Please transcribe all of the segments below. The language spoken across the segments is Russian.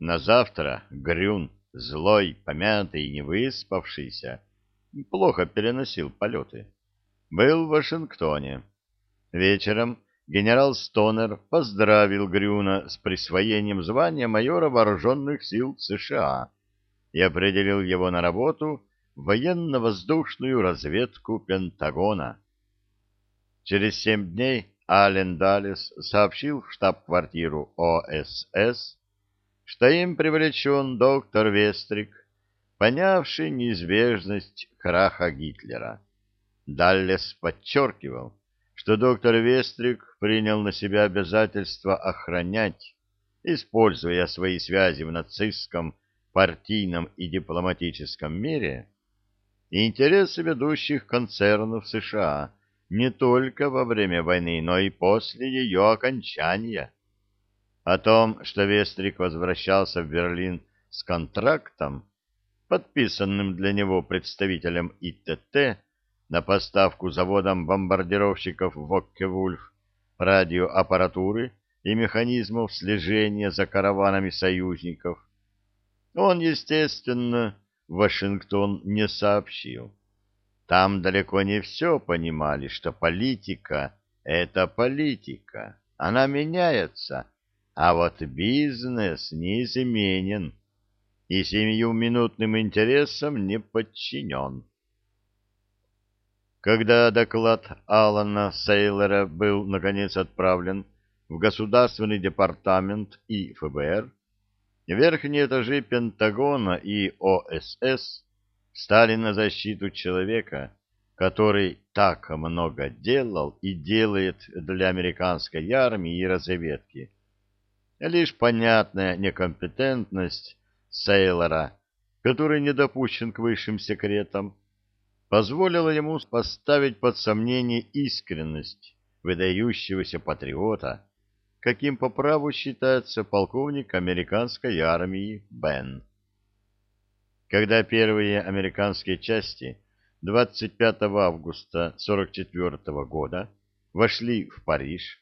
На завтра Грюн, злой, помятый и невыспавшийся, плохо переносил полеты, был в Вашингтоне. Вечером генерал Стонер поздравил Грюна с присвоением звания майора вооруженных сил США и определил его на работу в военно-воздушную разведку Пентагона. Через семь дней Ален Даллес сообщил в штаб-квартиру ОСС, что им привлечен доктор Вестрик, понявший неизбежность краха Гитлера. Даллес подчеркивал, что доктор Вестрик принял на себя обязательство охранять, используя свои связи в нацистском, партийном и дипломатическом мире, интересы ведущих концернов США не только во время войны, но и после ее окончания. О том, что Вестрик возвращался в Берлин с контрактом, подписанным для него представителем ИТТ на поставку заводом бомбардировщиков Вокке-Вульф радиоаппаратуры и механизмов слежения за караванами союзников, он, естественно, Вашингтон не сообщил. Там далеко не все понимали, что политика — это политика, она меняется, а вот бизнес неизменен и семиминутным интересам не подчинен. Когда доклад Алана Сейлора был, наконец, отправлен в Государственный департамент и ФБР, верхние этажи Пентагона и ОСС стали на защиту человека, который так много делал и делает для американской армии и разведки лишь понятная некомпетентность Сейлора, который не допущен к высшим секретам, позволила ему поставить под сомнение искренность выдающегося патриота, каким по праву считается полковник американской армии Бен. Когда первые американские части 25 августа 1944 года вошли в Париж,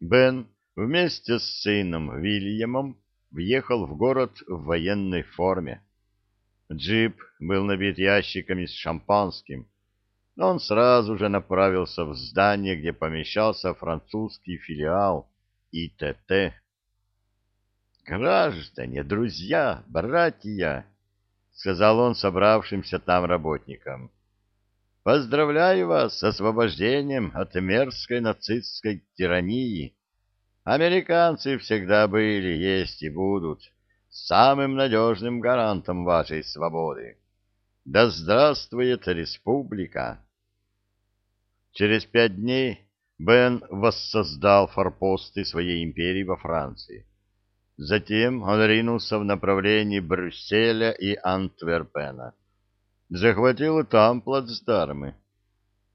Бен вместе с сыном Вильямом въехал в город в военной форме. Джип был набит ящиками с шампанским, но он сразу же направился в здание, где помещался французский филиал ИТТ. «Граждане, друзья, братья!» — сказал он собравшимся там работникам. «Поздравляю вас с освобождением от мерзкой нацистской тирании!» Американцы всегда были, есть и будут самым надежным гарантом вашей свободы. Да здравствует республика! Через пять дней Бен воссоздал форпосты своей империи во Франции. Затем он ринулся в направлении Брюсселя и Антверпена. Захватил там плацдармы.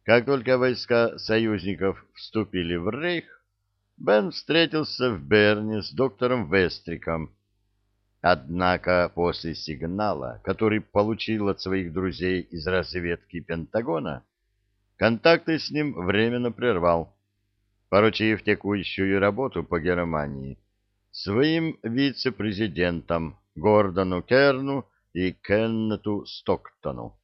Как только войска союзников вступили в Рейх, Бен встретился в Берне с доктором Вестриком. Однако после сигнала, который получил от своих друзей из разведки Пентагона, контакты с ним временно прервал, поручив текущую работу по Германии своим вице-президентам Гордону Керну и Кеннету Стоктону.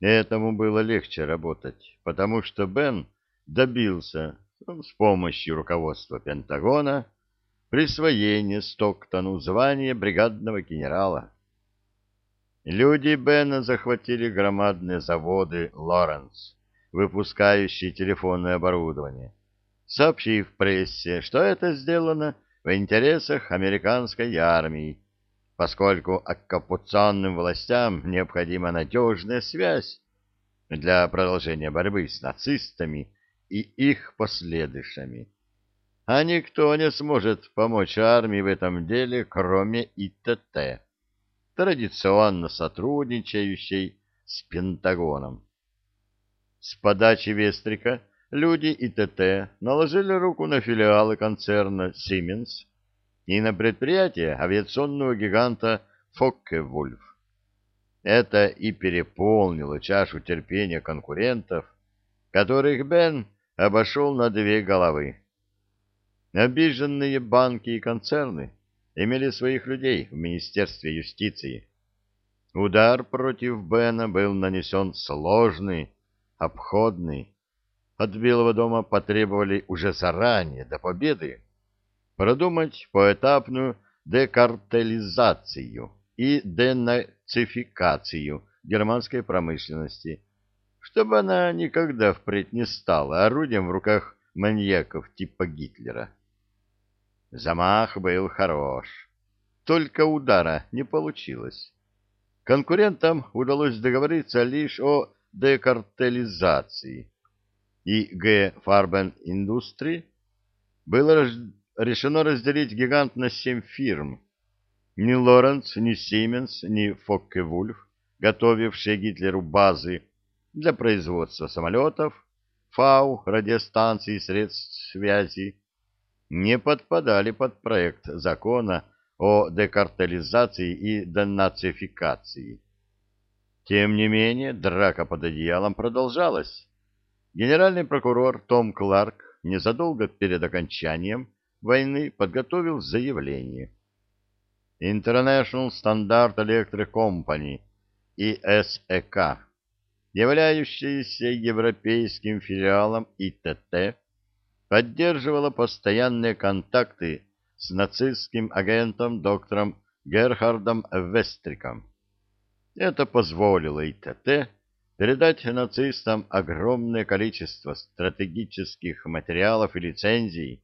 Этому было легче работать, потому что Бен добился с помощью руководства Пентагона присвоение Стоктону звания бригадного генерала. Люди Бена захватили громадные заводы «Лоренс», выпускающие телефонное оборудование, сообщив прессе, что это сделано в интересах американской армии, поскольку оккупационным властям необходима надежная связь для продолжения борьбы с нацистами и их последующими. А никто не сможет помочь армии в этом деле, кроме ИТТ, традиционно сотрудничающей с Пентагоном. С подачи Вестрика люди ИТТ наложили руку на филиалы концерна «Сименс» и на предприятие авиационного гиганта «Фокке-Вульф». Это и переполнило чашу терпения конкурентов, которых Бен обошел на две головы. Обиженные банки и концерны имели своих людей в Министерстве юстиции. Удар против Бена был нанесен сложный, обходный. От Белого дома потребовали уже заранее, до победы, продумать поэтапную декартелизацию и денацификацию германской промышленности, чтобы она никогда впредь не стала орудием в руках маньяков типа Гитлера. Замах был хорош, только удара не получилось. Конкурентам удалось договориться лишь о декартелизации, и Г. Фарбен Индустри было решено разделить гигант на семь фирм. Ни Лоренц, ни Сименс, ни Фокке-Вульф, готовившие Гитлеру базы для производства самолетов, фау, радиостанций и средств связи, не подпадали под проект закона о декартализации и денацификации. Тем не менее, драка под одеялом продолжалась. Генеральный прокурор Том Кларк незадолго перед окончанием войны подготовил заявление. International Standard Electric Company, ИСЭК, являющаяся европейским филиалом ИТТ, поддерживала постоянные контакты с нацистским агентом доктором Герхардом Вестриком. Это позволило ИТТ передать нацистам огромное количество стратегических материалов и лицензий,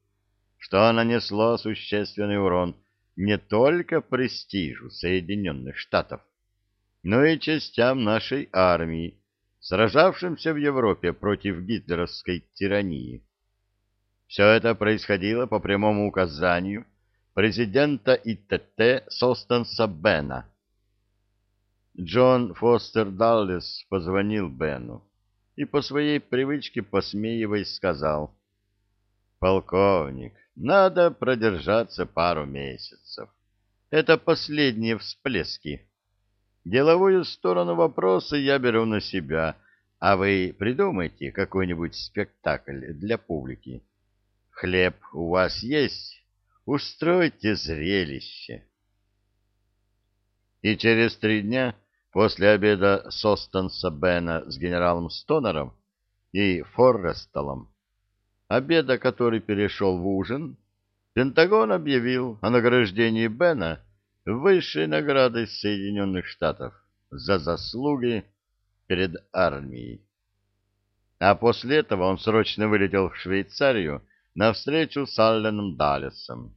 что нанесло существенный урон не только престижу Соединенных Штатов, но и частям нашей армии, сражавшимся в Европе против гитлеровской тирании. Все это происходило по прямому указанию президента ИТТ Состенса Бена. Джон Фостер Даллес позвонил Бену и по своей привычке, посмеиваясь, сказал, «Полковник, надо продержаться пару месяцев. Это последние всплески. Деловую сторону вопроса я беру на себя, а вы придумайте какой-нибудь спектакль для публики. Хлеб у вас есть? Устройте зрелище. И через три дня после обеда Состенса Бена с генералом Стонером и Форрестелом, обеда, который перешел в ужин, Пентагон объявил о награждении Бена высшей наградой Соединенных Штатов за заслуги перед армией. А после этого он срочно вылетел в Швейцарию на встречу с Алленом Даллесом.